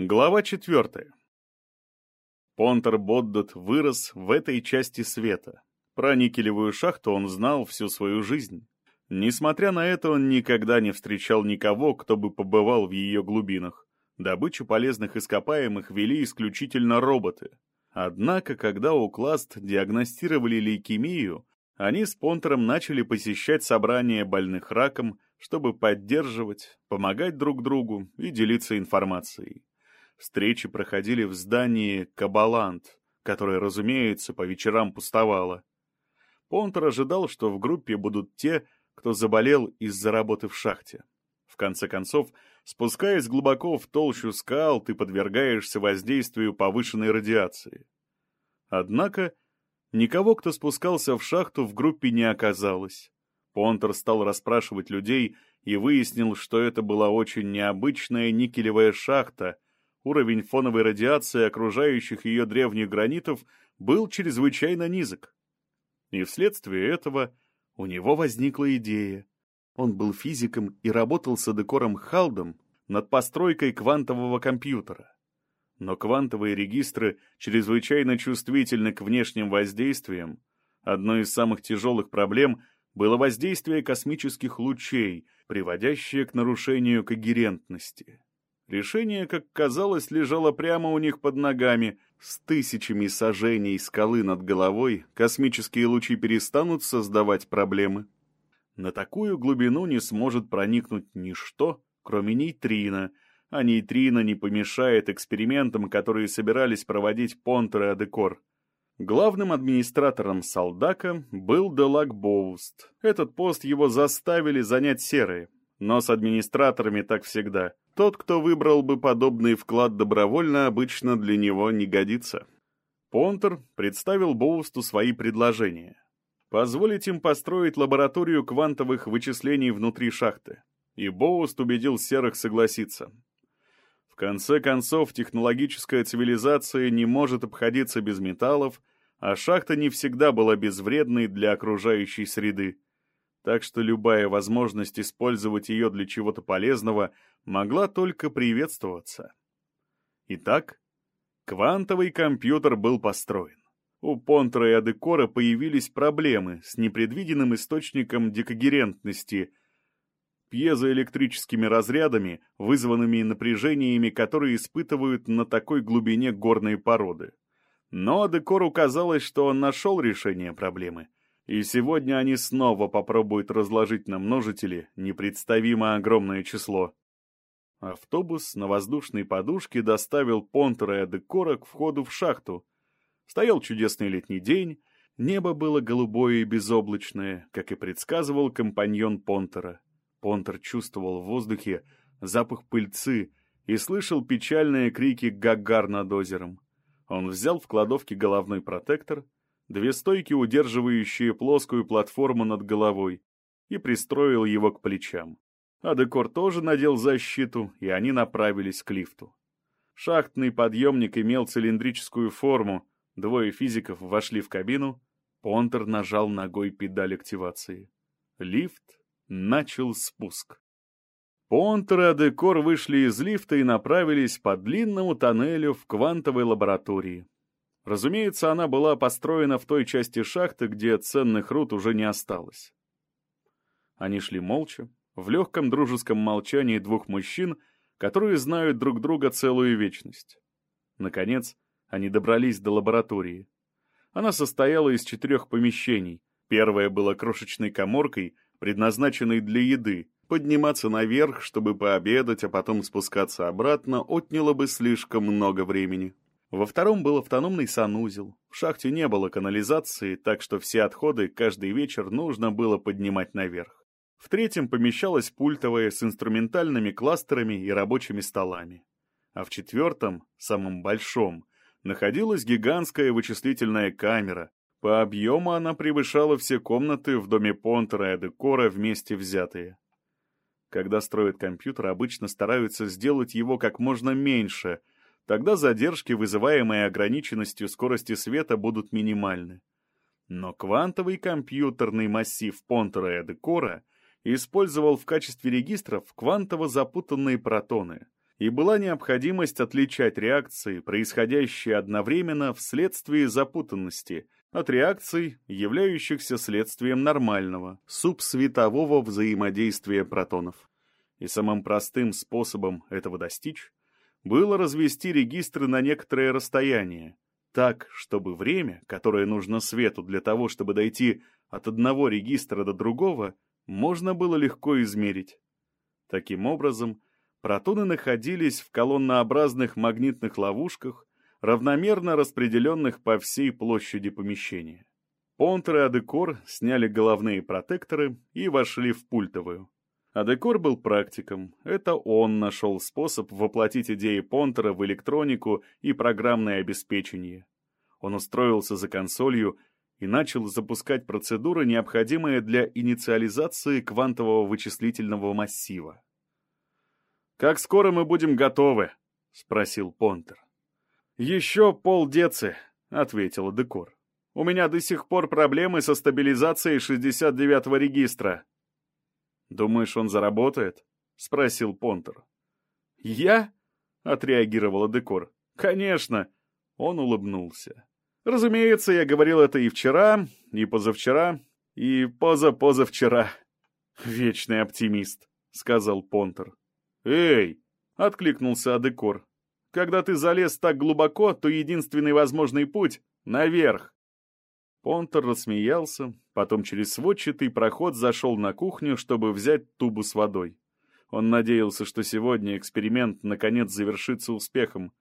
Глава четвертая. Понтер Боддот вырос в этой части света. Про никелевую шахту он знал всю свою жизнь. Несмотря на это, он никогда не встречал никого, кто бы побывал в ее глубинах. Добычу полезных ископаемых вели исключительно роботы. Однако, когда у Класт диагностировали лейкемию, они с Понтером начали посещать собрания больных раком, чтобы поддерживать, помогать друг другу и делиться информацией. Встречи проходили в здании «Кабалант», которое, разумеется, по вечерам пустовало. Понтер ожидал, что в группе будут те, кто заболел из-за работы в шахте. В конце концов, спускаясь глубоко в толщу скал, ты подвергаешься воздействию повышенной радиации. Однако, никого, кто спускался в шахту, в группе не оказалось. Понтер стал расспрашивать людей и выяснил, что это была очень необычная никелевая шахта — уровень фоновой радиации окружающих ее древних гранитов был чрезвычайно низок. И вследствие этого у него возникла идея. Он был физиком и работал с Адекором Халдом над постройкой квантового компьютера. Но квантовые регистры чрезвычайно чувствительны к внешним воздействиям. Одной из самых тяжелых проблем было воздействие космических лучей, приводящее к нарушению когерентности. Решение, как казалось, лежало прямо у них под ногами. С тысячами сажений скалы над головой космические лучи перестанут создавать проблемы. На такую глубину не сможет проникнуть ничто, кроме нейтрино, а нейтрино не помешает экспериментам, которые собирались проводить Понтер и Адекор. Главным администратором Салдака был Делак Боуст. Этот пост его заставили занять серые, но с администраторами так всегда. Тот, кто выбрал бы подобный вклад добровольно, обычно для него не годится. Понтер представил Боусту свои предложения. Позволить им построить лабораторию квантовых вычислений внутри шахты. И Боуст убедил серых согласиться. В конце концов, технологическая цивилизация не может обходиться без металлов, а шахта не всегда была безвредной для окружающей среды так что любая возможность использовать ее для чего-то полезного могла только приветствоваться. Итак, квантовый компьютер был построен. У Понтера и Адекора появились проблемы с непредвиденным источником декогерентности, пьезоэлектрическими разрядами, вызванными напряжениями, которые испытывают на такой глубине горные породы. Но Адекору казалось, что он нашел решение проблемы — и сегодня они снова попробуют разложить на множители непредставимо огромное число. Автобус на воздушной подушке доставил Понтера и Адекора к входу в шахту. Стоял чудесный летний день, небо было голубое и безоблачное, как и предсказывал компаньон Понтера. Понтер чувствовал в воздухе запах пыльцы и слышал печальные крики гагар над озером. Он взял в кладовке головной протектор — две стойки, удерживающие плоскую платформу над головой, и пристроил его к плечам. А Декор тоже надел защиту, и они направились к лифту. Шахтный подъемник имел цилиндрическую форму, двое физиков вошли в кабину, Понтер нажал ногой педаль активации. Лифт начал спуск. Понтер и Адекор вышли из лифта и направились по длинному тоннелю в квантовой лаборатории. Разумеется, она была построена в той части шахты, где ценных руд уже не осталось. Они шли молча, в легком дружеском молчании двух мужчин, которые знают друг друга целую вечность. Наконец, они добрались до лаборатории. Она состояла из четырех помещений. Первое было крошечной коморкой, предназначенной для еды. Подниматься наверх, чтобы пообедать, а потом спускаться обратно, отняло бы слишком много времени. Во втором был автономный санузел. В шахте не было канализации, так что все отходы каждый вечер нужно было поднимать наверх. В третьем помещалась пультовая с инструментальными кластерами и рабочими столами. А в четвертом, самом большом, находилась гигантская вычислительная камера. По объему она превышала все комнаты в доме Понтера и Адекора вместе взятые. Когда строят компьютер, обычно стараются сделать его как можно меньше — Тогда задержки, вызываемые ограниченностью скорости света, будут минимальны. Но квантовый компьютерный массив Понтера и Эдекора использовал в качестве регистров квантово запутанные протоны, и была необходимость отличать реакции, происходящие одновременно вследствие запутанности, от реакций, являющихся следствием нормального, субсветового взаимодействия протонов. И самым простым способом этого достичь было развести регистры на некоторое расстояние, так, чтобы время, которое нужно свету для того, чтобы дойти от одного регистра до другого, можно было легко измерить. Таким образом, протоны находились в колоннообразных магнитных ловушках, равномерно распределенных по всей площади помещения. Понтер и Адекор сняли головные протекторы и вошли в пультовую. Адекор был практиком. Это он нашел способ воплотить идеи Понтера в электронику и программное обеспечение. Он устроился за консолью и начал запускать процедуры, необходимые для инициализации квантового вычислительного массива. «Как скоро мы будем готовы?» — спросил Понтер. «Еще полдецы», — ответил Декор. «У меня до сих пор проблемы со стабилизацией 69-го регистра». «Думаешь, он заработает?» — спросил Понтер. «Я?» — отреагировала Декор. «Конечно!» — он улыбнулся. «Разумеется, я говорил это и вчера, и позавчера, и позапозавчера». «Вечный оптимист», — сказал Понтер. «Эй!» — откликнулся Адекор. «Когда ты залез так глубоко, то единственный возможный путь — наверх». Понтер рассмеялся, потом через сводчатый проход зашел на кухню, чтобы взять тубу с водой. Он надеялся, что сегодня эксперимент наконец завершится успехом.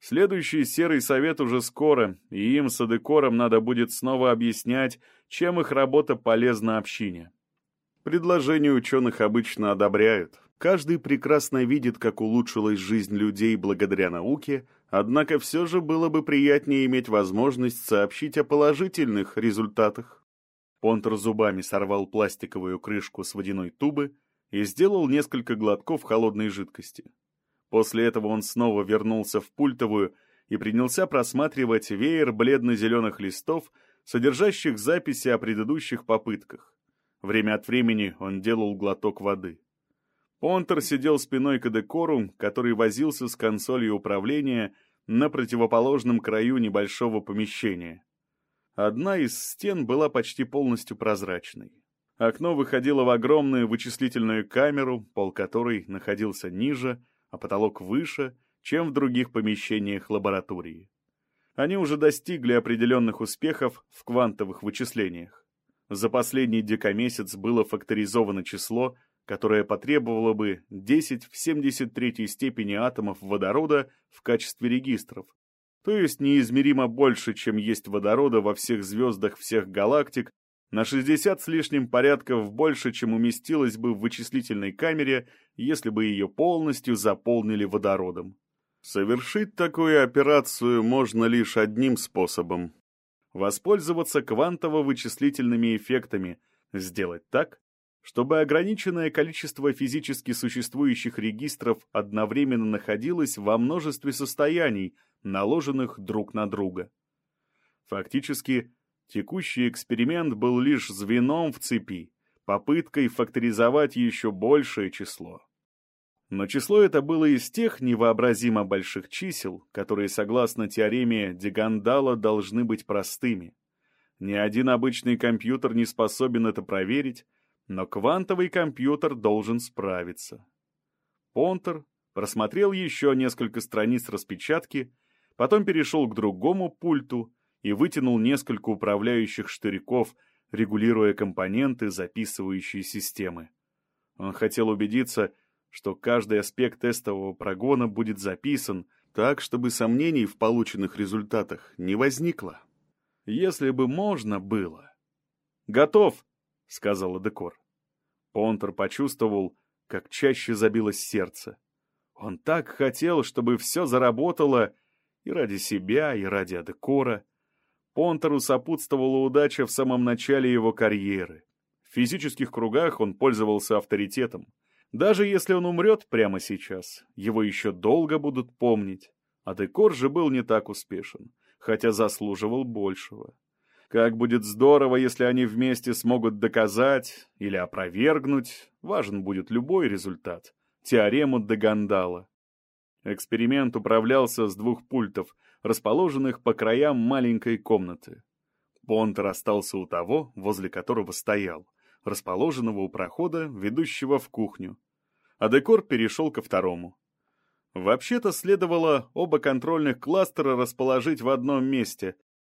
Следующий серый совет уже скоро, и им с Адекором надо будет снова объяснять, чем их работа полезна общине. Предложения ученых обычно одобряют. Каждый прекрасно видит, как улучшилась жизнь людей благодаря науке, однако все же было бы приятнее иметь возможность сообщить о положительных результатах. Понтер зубами сорвал пластиковую крышку с водяной тубы и сделал несколько глотков холодной жидкости. После этого он снова вернулся в пультовую и принялся просматривать веер бледно-зеленых листов, содержащих записи о предыдущих попытках. Время от времени он делал глоток воды. Понтер сидел спиной к декору, который возился с консолью управления на противоположном краю небольшого помещения. Одна из стен была почти полностью прозрачной. Окно выходило в огромную вычислительную камеру, пол которой находился ниже, а потолок выше, чем в других помещениях лаборатории. Они уже достигли определенных успехов в квантовых вычислениях. За последний декамесяц было факторизовано число которое потребовало бы 10 в 73 степени атомов водорода в качестве регистров, то есть неизмеримо больше, чем есть водорода во всех звездах всех галактик, на 60 с лишним порядков больше, чем уместилось бы в вычислительной камере, если бы ее полностью заполнили водородом. Совершить такую операцию можно лишь одним способом. Воспользоваться квантово-вычислительными эффектами, сделать так, чтобы ограниченное количество физически существующих регистров одновременно находилось во множестве состояний, наложенных друг на друга. Фактически, текущий эксперимент был лишь звеном в цепи, попыткой факторизовать еще большее число. Но число это было из тех невообразимо больших чисел, которые, согласно теореме Дегандала, должны быть простыми. Ни один обычный компьютер не способен это проверить, но квантовый компьютер должен справиться. Понтер просмотрел еще несколько страниц распечатки, потом перешел к другому пульту и вытянул несколько управляющих штырьков, регулируя компоненты записывающей системы. Он хотел убедиться, что каждый аспект тестового прогона будет записан так, чтобы сомнений в полученных результатах не возникло. Если бы можно было. «Готов!» — сказал Декор. Понтер почувствовал, как чаще забилось сердце. Он так хотел, чтобы все заработало и ради себя, и ради Адекора. Понтеру сопутствовала удача в самом начале его карьеры. В физических кругах он пользовался авторитетом. Даже если он умрет прямо сейчас, его еще долго будут помнить. А Декор же был не так успешен, хотя заслуживал большего. Как будет здорово, если они вместе смогут доказать или опровергнуть, важен будет любой результат, теорему Дагандала. Эксперимент управлялся с двух пультов, расположенных по краям маленькой комнаты. Понтер остался у того, возле которого стоял, расположенного у прохода, ведущего в кухню. А декор перешел ко второму. Вообще-то следовало оба контрольных кластера расположить в одном месте,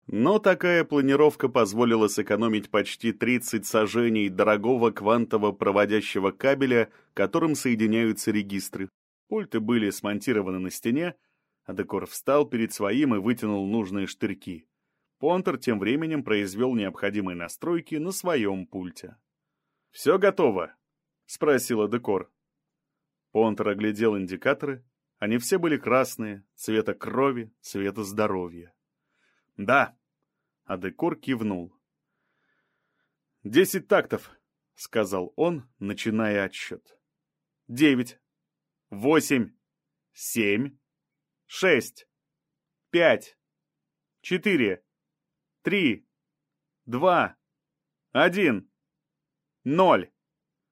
но такая планировка позволила сэкономить почти 30 сажений дорогого квантово-проводящего кабеля, которым соединяются регистры. Пульты были смонтированы на стене, а Декор встал перед своим и вытянул нужные штырьки. Понтер тем временем произвел необходимые настройки на своем пульте. «Все готово?» — спросила Декор. Понтер оглядел индикаторы. Они все были красные, цвета крови, цвета здоровья. «Да», — а Декор кивнул. «Десять тактов», — сказал он, начиная отсчет. «Девять, восемь, семь, шесть, пять, четыре, три, два, один, ноль.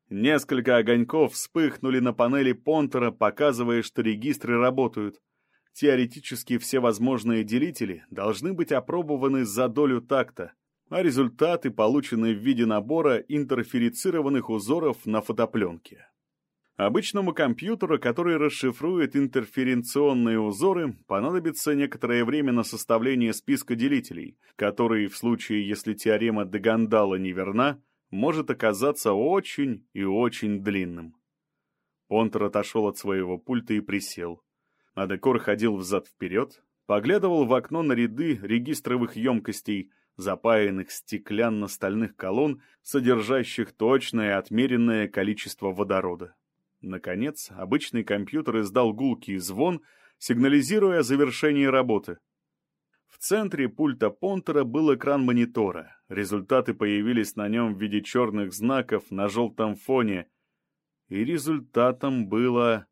Несколько огоньков вспыхнули на панели Понтера, показывая, что регистры работают. Теоретически все возможные делители должны быть опробованы за долю такта, а результаты получены в виде набора интерферицированных узоров на фотопленке. Обычному компьютеру, который расшифрует интерференционные узоры, понадобится некоторое время на составление списка делителей, который, в случае, если теорема Дегандала не верна, может оказаться очень и очень длинным. Понтер отошел от своего пульта и присел. А Декор ходил взад-вперед, поглядывал в окно на ряды регистровых емкостей, запаянных стеклянно-стальных колонн, содержащих точное отмеренное количество водорода. Наконец, обычный компьютер издал гулкий звон, сигнализируя о завершении работы. В центре пульта Понтера был экран монитора. Результаты появились на нем в виде черных знаков на желтом фоне. И результатом было...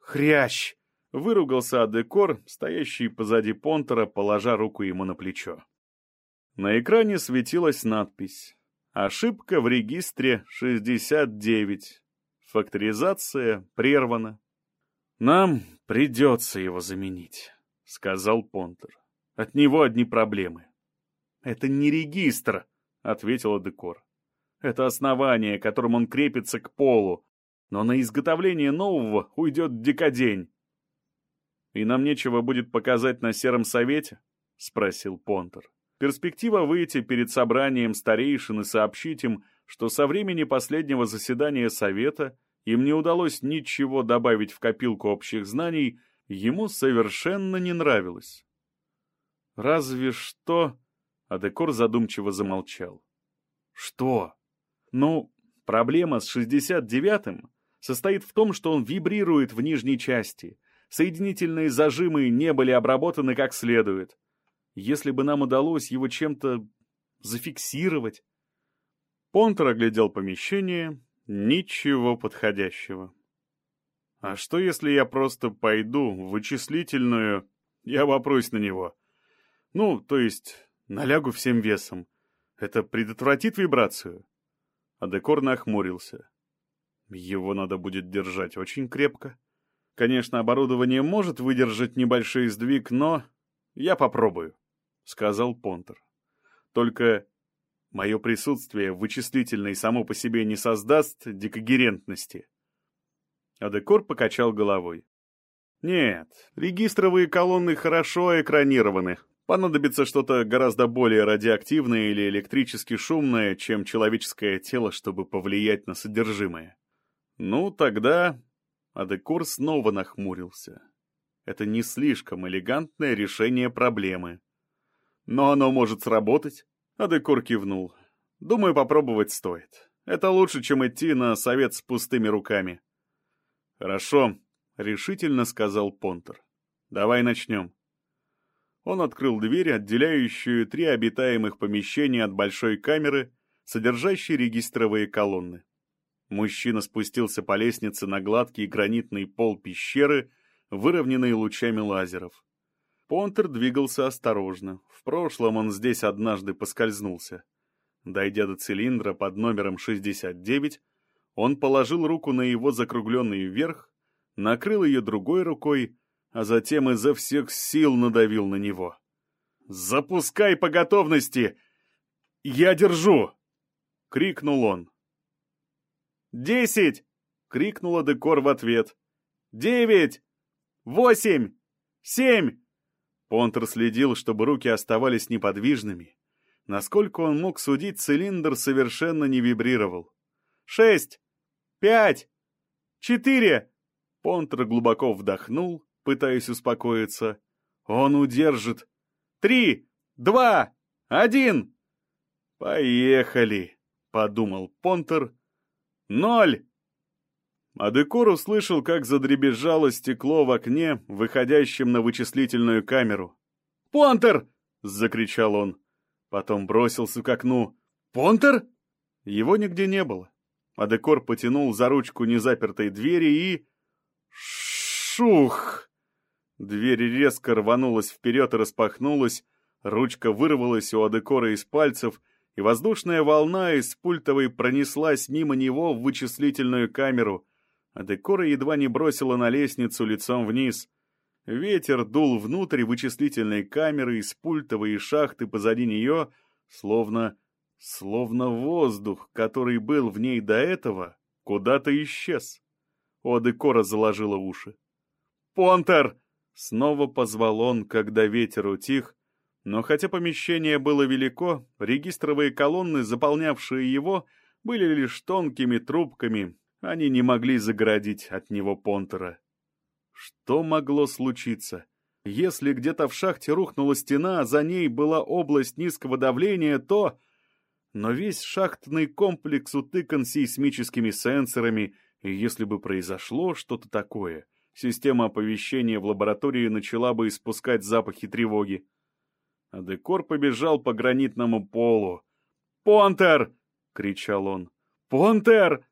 «Хрящ!» — выругался Адекор, стоящий позади Понтера, положа руку ему на плечо. На экране светилась надпись «Ошибка в регистре 69». Факторизация прервана. «Нам придется его заменить», — сказал Понтер. «От него одни проблемы». «Это не регистр», — ответила Декор. «Это основание, которым он крепится к полу, но на изготовление нового уйдет декадень». «И нам нечего будет показать на Сером Совете?» — спросил Понтер. Перспектива выйти перед собранием старейшин и сообщить им, что со времени последнего заседания Совета им не удалось ничего добавить в копилку общих знаний, ему совершенно не нравилось. Разве что... Адекор задумчиво замолчал. Что? Ну, проблема с 69-м состоит в том, что он вибрирует в нижней части. Соединительные зажимы не были обработаны как следует. Если бы нам удалось его чем-то зафиксировать... Понтер оглядел помещение. Ничего подходящего. А что, если я просто пойду в вычислительную... Я вопрусь на него. Ну, то есть, налягу всем весом. Это предотвратит вибрацию? А декор нахмурился. Его надо будет держать очень крепко. Конечно, оборудование может выдержать небольшой сдвиг, но... Я попробую, — сказал Понтер. Только мое присутствие в вычислительной само по себе не создаст дикогерентности. Адекор покачал головой. Нет, регистровые колонны хорошо экранированы. Понадобится что-то гораздо более радиоактивное или электрически шумное, чем человеческое тело, чтобы повлиять на содержимое. Ну, тогда... Адекор снова нахмурился. Это не слишком элегантное решение проблемы. Но оно может сработать. Адекор кивнул. Думаю, попробовать стоит. Это лучше, чем идти на совет с пустыми руками. Хорошо, решительно сказал Понтер. Давай начнем. Он открыл дверь, отделяющую три обитаемых помещения от большой камеры, содержащей регистровые колонны. Мужчина спустился по лестнице на гладкий гранитный пол пещеры, выровненный лучами лазеров. Понтер двигался осторожно. В прошлом он здесь однажды поскользнулся. Дойдя до цилиндра под номером 69, он положил руку на его закругленный верх, накрыл ее другой рукой, а затем изо всех сил надавил на него. «Запускай по готовности! Я держу!» — крикнул он. «Десять!» — крикнула Декор в ответ. «Девять! Восемь! Семь!» Понтер следил, чтобы руки оставались неподвижными. Насколько он мог судить, цилиндр совершенно не вибрировал. «Шесть! Пять! Четыре!» Понтер глубоко вдохнул, пытаясь успокоиться. «Он удержит! Три! Два! Один!» «Поехали!» — подумал Понтер. «Ноль!» Адекор услышал, как задребезжало стекло в окне, выходящем на вычислительную камеру. «Понтер!» — закричал он. Потом бросился к окну. «Понтер?» Его нигде не было. Адекор потянул за ручку незапертой двери и... Шух! Дверь резко рванулась вперед и распахнулась, ручка вырвалась у Адекора из пальцев, и воздушная волна из пультовой пронеслась мимо него в вычислительную камеру, а Декора едва не бросила на лестницу лицом вниз. Ветер дул внутрь вычислительной камеры из пультовой и шахты позади нее, словно... словно воздух, который был в ней до этого, куда-то исчез. У Декора заложила уши. «Понтер!» — снова позвал он, когда ветер утих, но хотя помещение было велико, регистровые колонны, заполнявшие его, были лишь тонкими трубками, они не могли загородить от него Понтера. Что могло случиться? Если где-то в шахте рухнула стена, а за ней была область низкого давления, то... Но весь шахтный комплекс утыкан сейсмическими сенсорами, и если бы произошло что-то такое, система оповещения в лаборатории начала бы испускать запахи тревоги. А Декор побежал по гранитному полу. «Понтер!» — кричал он. «Понтер!»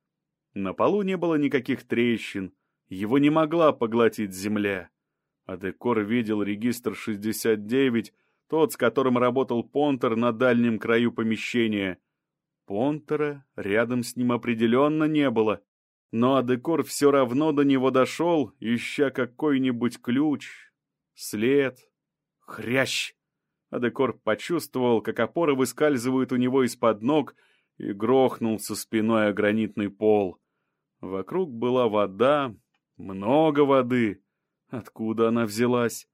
На полу не было никаких трещин, его не могла поглотить земля. А Декор видел регистр 69, тот, с которым работал Понтер на дальнем краю помещения. Понтера рядом с ним определенно не было, но Адекор все равно до него дошел, ища какой-нибудь ключ, след, хрящ. Адекор почувствовал, как опоры выскальзывают у него из-под ног, и грохнулся спиной о гранитный пол. Вокруг была вода, много воды. Откуда она взялась?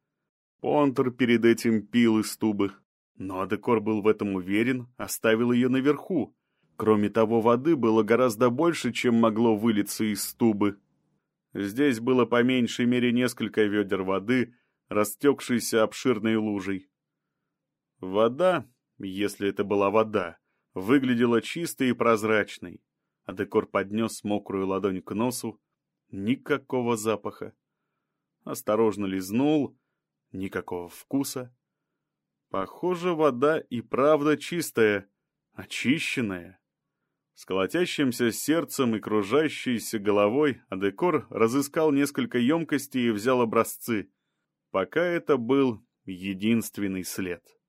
Понтер перед этим пил из тубы. Но Адекор был в этом уверен, оставил ее наверху. Кроме того, воды было гораздо больше, чем могло вылиться из тубы. Здесь было по меньшей мере несколько ведер воды, растекшейся обширной лужей. Вода, если это была вода, выглядела чистой и прозрачной. А Декор поднес мокрую ладонь к носу. Никакого запаха. Осторожно лизнул. Никакого вкуса. Похоже, вода и правда чистая, очищенная. С колотящимся сердцем и кружащейся головой Адекор разыскал несколько емкостей и взял образцы. Пока это был единственный след.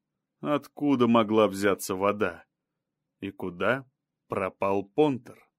Откуда могла взяться вода? И куда пропал Понтер?